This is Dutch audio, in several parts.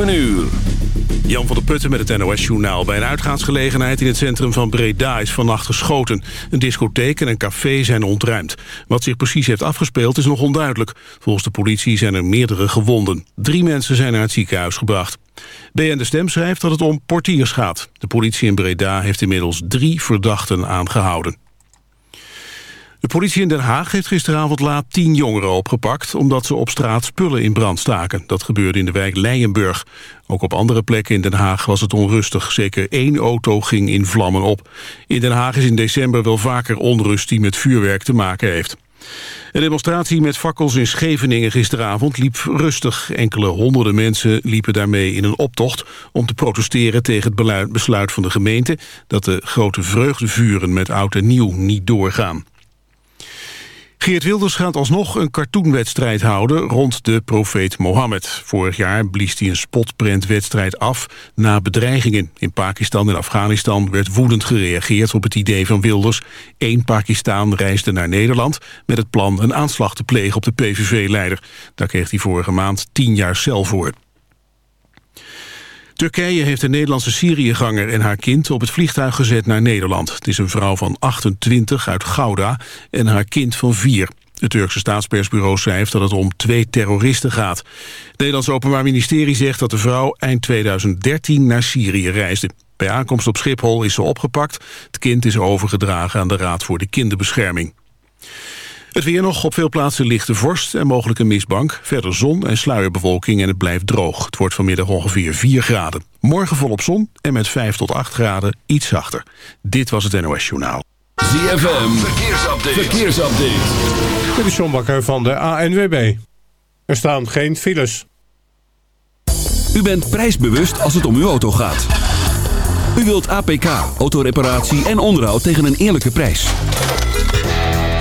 7 uur. Jan van der Putten met het NOS-journaal. Bij een uitgaansgelegenheid in het centrum van Breda is vannacht geschoten. Een discotheek en een café zijn ontruimd. Wat zich precies heeft afgespeeld is nog onduidelijk. Volgens de politie zijn er meerdere gewonden. Drie mensen zijn naar het ziekenhuis gebracht. BN De Stem schrijft dat het om portiers gaat. De politie in Breda heeft inmiddels drie verdachten aangehouden. De politie in Den Haag heeft gisteravond laat tien jongeren opgepakt... omdat ze op straat spullen in brand staken. Dat gebeurde in de wijk Leijenburg. Ook op andere plekken in Den Haag was het onrustig. Zeker één auto ging in vlammen op. In Den Haag is in december wel vaker onrust die met vuurwerk te maken heeft. Een demonstratie met fakkels in Scheveningen gisteravond liep rustig. Enkele honderden mensen liepen daarmee in een optocht... om te protesteren tegen het besluit van de gemeente... dat de grote vreugdevuren met oud en nieuw niet doorgaan. Geert Wilders gaat alsnog een cartoonwedstrijd houden rond de profeet Mohammed. Vorig jaar blies hij een spotprentwedstrijd af na bedreigingen. In Pakistan en Afghanistan werd woedend gereageerd op het idee van Wilders. Eén Pakistan reisde naar Nederland met het plan een aanslag te plegen op de PVV-leider. Daar kreeg hij vorige maand tien jaar cel voor. Turkije heeft een Nederlandse Syriëganger en haar kind op het vliegtuig gezet naar Nederland. Het is een vrouw van 28 uit Gouda en haar kind van 4. Het Turkse staatspersbureau schrijft dat het om twee terroristen gaat. Het Nederlandse Openbaar Ministerie zegt dat de vrouw eind 2013 naar Syrië reisde. Bij aankomst op Schiphol is ze opgepakt. Het kind is overgedragen aan de Raad voor de Kinderbescherming. Het weer nog op veel plaatsen lichte vorst en mogelijk een mistbank. Verder zon en sluierbewolking en het blijft droog. Het wordt vanmiddag ongeveer 4 graden. Morgen volop zon en met 5 tot 8 graden iets zachter. Dit was het NOS Journaal. ZFM, verkeersupdate. verkeersupdate. Dit is John Bakker van de ANWB. Er staan geen files. U bent prijsbewust als het om uw auto gaat. U wilt APK, autoreparatie en onderhoud tegen een eerlijke prijs.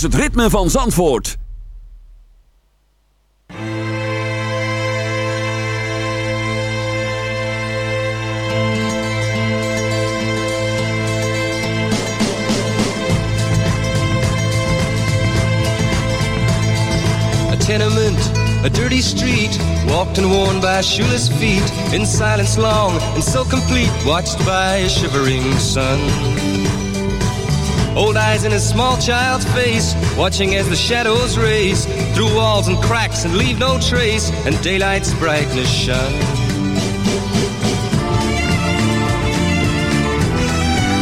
Is het ritme van Zandvoort. A tenement, a dirty street, walked and worn by shoeless feet, in silence long and so complete, watched by a shivering sun. Old eyes in a small child's face, watching as the shadows race through walls and cracks and leave no trace, and daylight's brightness shine.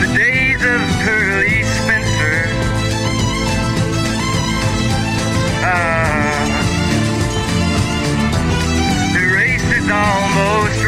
The days of Pearly Spencer. Ah, the race is almost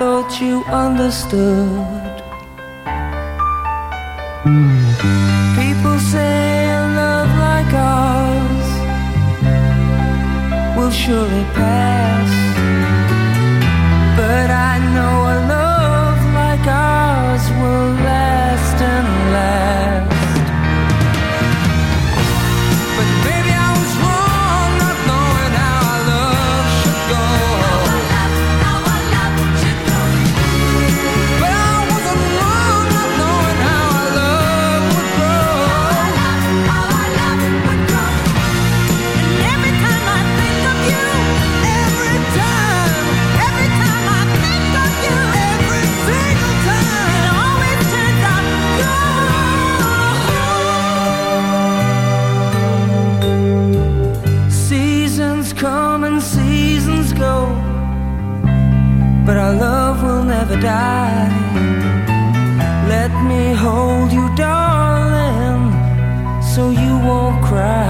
Thought you understood. never die. Let me hold you, darling, so you won't cry.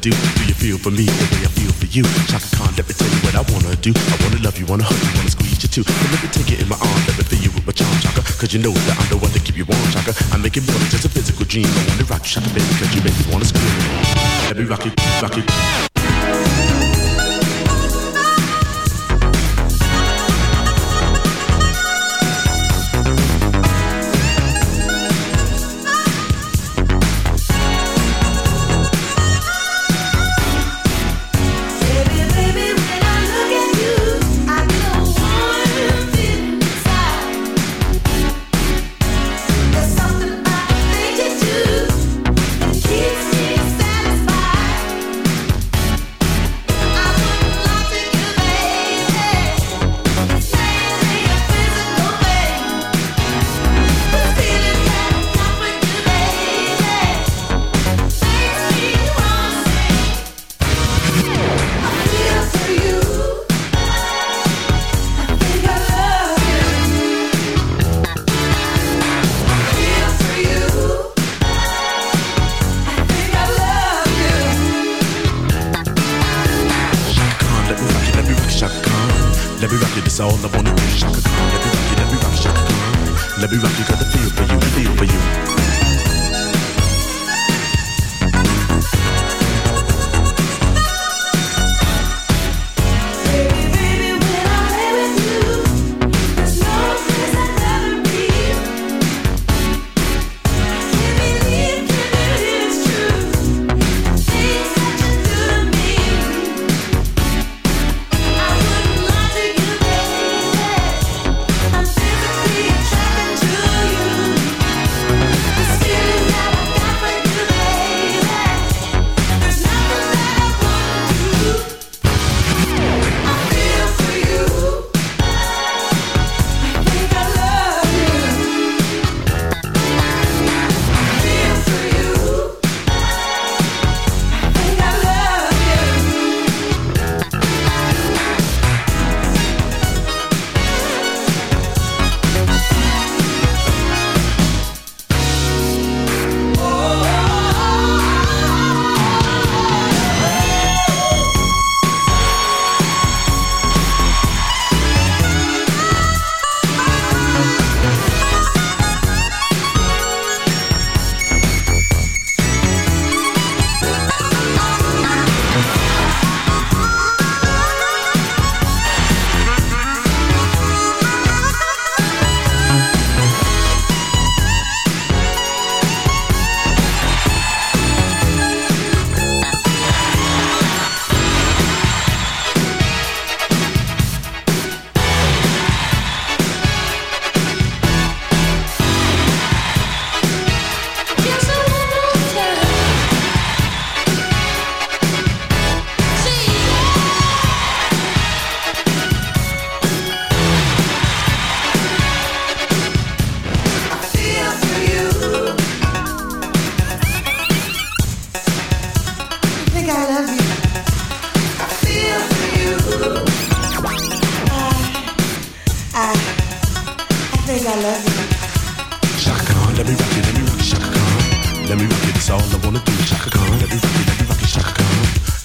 do. Do you feel for me the way I feel for you? Chaka Khan, let me tell you what I wanna do. I wanna love you, wanna hug you, wanna squeeze you too. But let me take it in my arms, let me fill you with my charm, Chaka. Cause you know that I'm the one to keep you warm, Chaka. I'm making more than just a physical dream. I wanna rock you, Chaka, baby, cause you make me wanna scream. Let me rock you, rock you.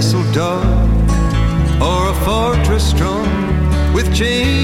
Castle dark or a fortress strong with chains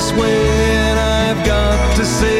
this way, and I've got to say.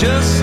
just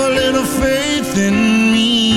have a little faith in me.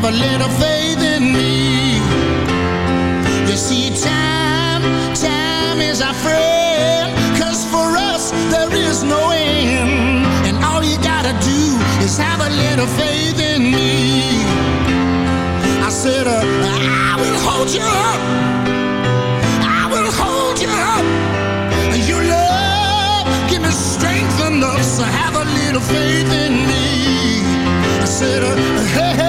have a little faith in me. You see, time, time is our for us, there is no end. And all you gotta do is have a little faith in me. I said, uh, I will hold you up. I will hold you up. Your love, give me strength enough. Have a little faith in me. I said, uh, hey.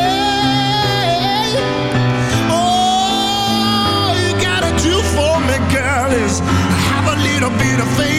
be the face